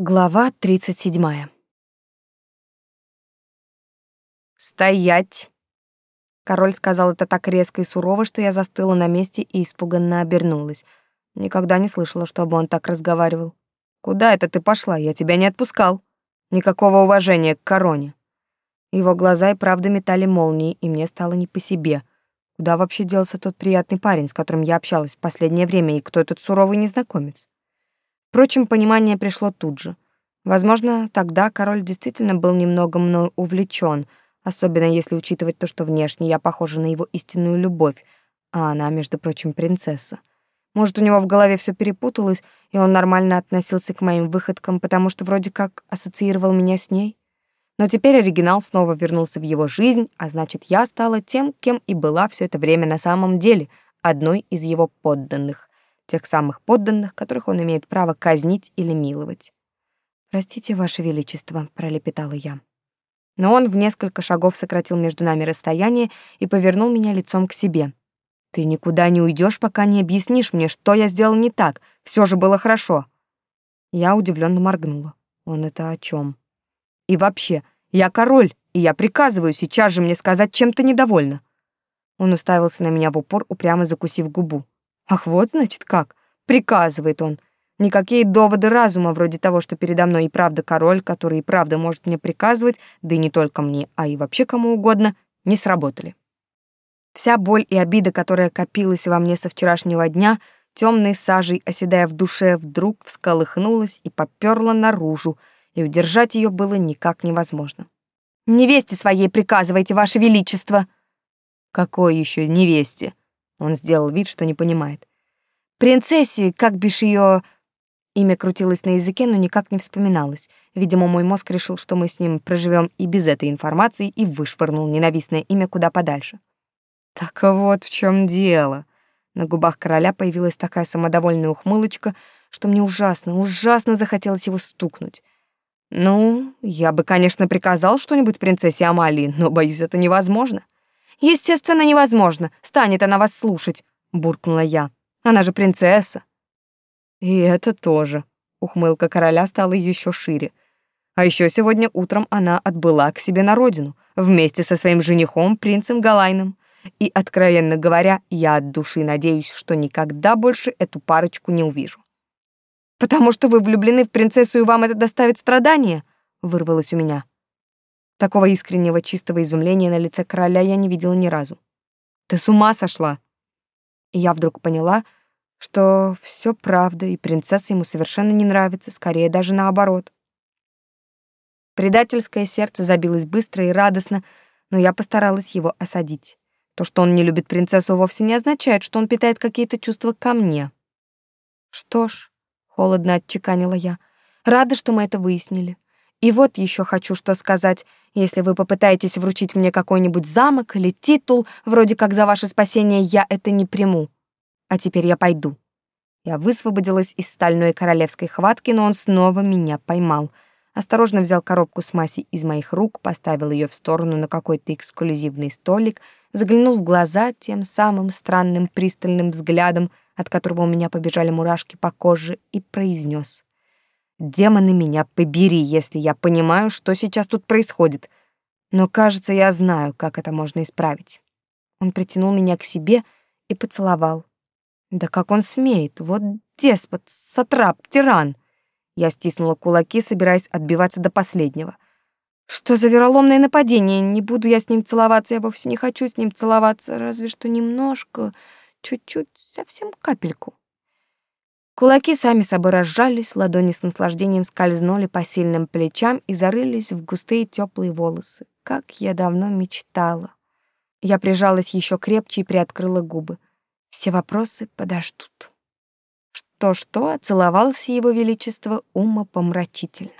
Глава 37. «Стоять!» Король сказал это так резко и сурово, что я застыла на месте и испуганно обернулась. Никогда не слышала, чтобы он так разговаривал. «Куда это ты пошла? Я тебя не отпускал. Никакого уважения к короне». Его глаза и правда метали молнии, и мне стало не по себе. Куда вообще делся тот приятный парень, с которым я общалась в последнее время, и кто этот суровый незнакомец? Впрочем, понимание пришло тут же. Возможно, тогда король действительно был немного мною увлечен, особенно если учитывать то, что внешне я похожа на его истинную любовь, а она, между прочим, принцесса. Может, у него в голове все перепуталось, и он нормально относился к моим выходкам, потому что вроде как ассоциировал меня с ней? Но теперь оригинал снова вернулся в его жизнь, а значит, я стала тем, кем и была все это время на самом деле, одной из его подданных тех самых подданных, которых он имеет право казнить или миловать. «Простите, Ваше Величество», — пролепетала я. Но он в несколько шагов сократил между нами расстояние и повернул меня лицом к себе. «Ты никуда не уйдешь, пока не объяснишь мне, что я сделал не так. Все же было хорошо». Я удивленно моргнула. Он это о чем? «И вообще, я король, и я приказываю сейчас же мне сказать, чем то недовольна». Он уставился на меня в упор, упрямо закусив губу. Ах, вот значит как. Приказывает он. Никакие доводы разума, вроде того, что передо мной и правда король, который и правда может мне приказывать, да и не только мне, а и вообще кому угодно, не сработали. Вся боль и обида, которая копилась во мне со вчерашнего дня, темной сажей, оседая в душе, вдруг всколыхнулась и поперла наружу, и удержать ее было никак невозможно. «Невесте своей приказывайте, Ваше Величество!» «Какой еще невесте?» Он сделал вид, что не понимает. «Принцессе, как бишь ее...» Имя крутилось на языке, но никак не вспоминалось. Видимо, мой мозг решил, что мы с ним проживем и без этой информации, и вышвырнул ненавистное имя куда подальше. Так вот в чем дело. На губах короля появилась такая самодовольная ухмылочка, что мне ужасно, ужасно захотелось его стукнуть. Ну, я бы, конечно, приказал что-нибудь принцессе Амалии, но, боюсь, это невозможно. Естественно, невозможно. Станет она вас слушать, буркнула я. Она же принцесса. И это тоже. Ухмылка короля стала еще шире. А еще сегодня утром она отбыла к себе на родину вместе со своим женихом, принцем Галайном. И, откровенно говоря, я от души надеюсь, что никогда больше эту парочку не увижу. «Потому что вы влюблены в принцессу, и вам это доставит страдания?» — вырвалось у меня. Такого искреннего чистого изумления на лице короля я не видела ни разу. «Ты с ума сошла!» И я вдруг поняла, что все правда, и принцесса ему совершенно не нравится, скорее даже наоборот. Предательское сердце забилось быстро и радостно, но я постаралась его осадить. То, что он не любит принцессу, вовсе не означает, что он питает какие-то чувства ко мне. Что ж, холодно отчеканила я, рада, что мы это выяснили. И вот еще хочу что сказать. Если вы попытаетесь вручить мне какой-нибудь замок или титул, вроде как за ваше спасение, я это не приму. А теперь я пойду. Я высвободилась из стальной королевской хватки, но он снова меня поймал. Осторожно взял коробку с массой из моих рук, поставил ее в сторону на какой-то эксклюзивный столик, заглянул в глаза тем самым странным пристальным взглядом, от которого у меня побежали мурашки по коже, и произнес: Демоны меня побери, если я понимаю, что сейчас тут происходит. Но, кажется, я знаю, как это можно исправить. Он притянул меня к себе и поцеловал. Да как он смеет? Вот деспот, сатрап, тиран. Я стиснула кулаки, собираясь отбиваться до последнего. Что за вероломное нападение? Не буду я с ним целоваться, я вовсе не хочу с ним целоваться, разве что немножко, чуть-чуть, совсем капельку. Кулаки сами собой разжались, ладони с наслаждением скользнули по сильным плечам и зарылись в густые теплые волосы. Как я давно мечтала. Я прижалась еще крепче и приоткрыла губы. Все вопросы подождут. Что-что, целовался его величество умопомрачительно.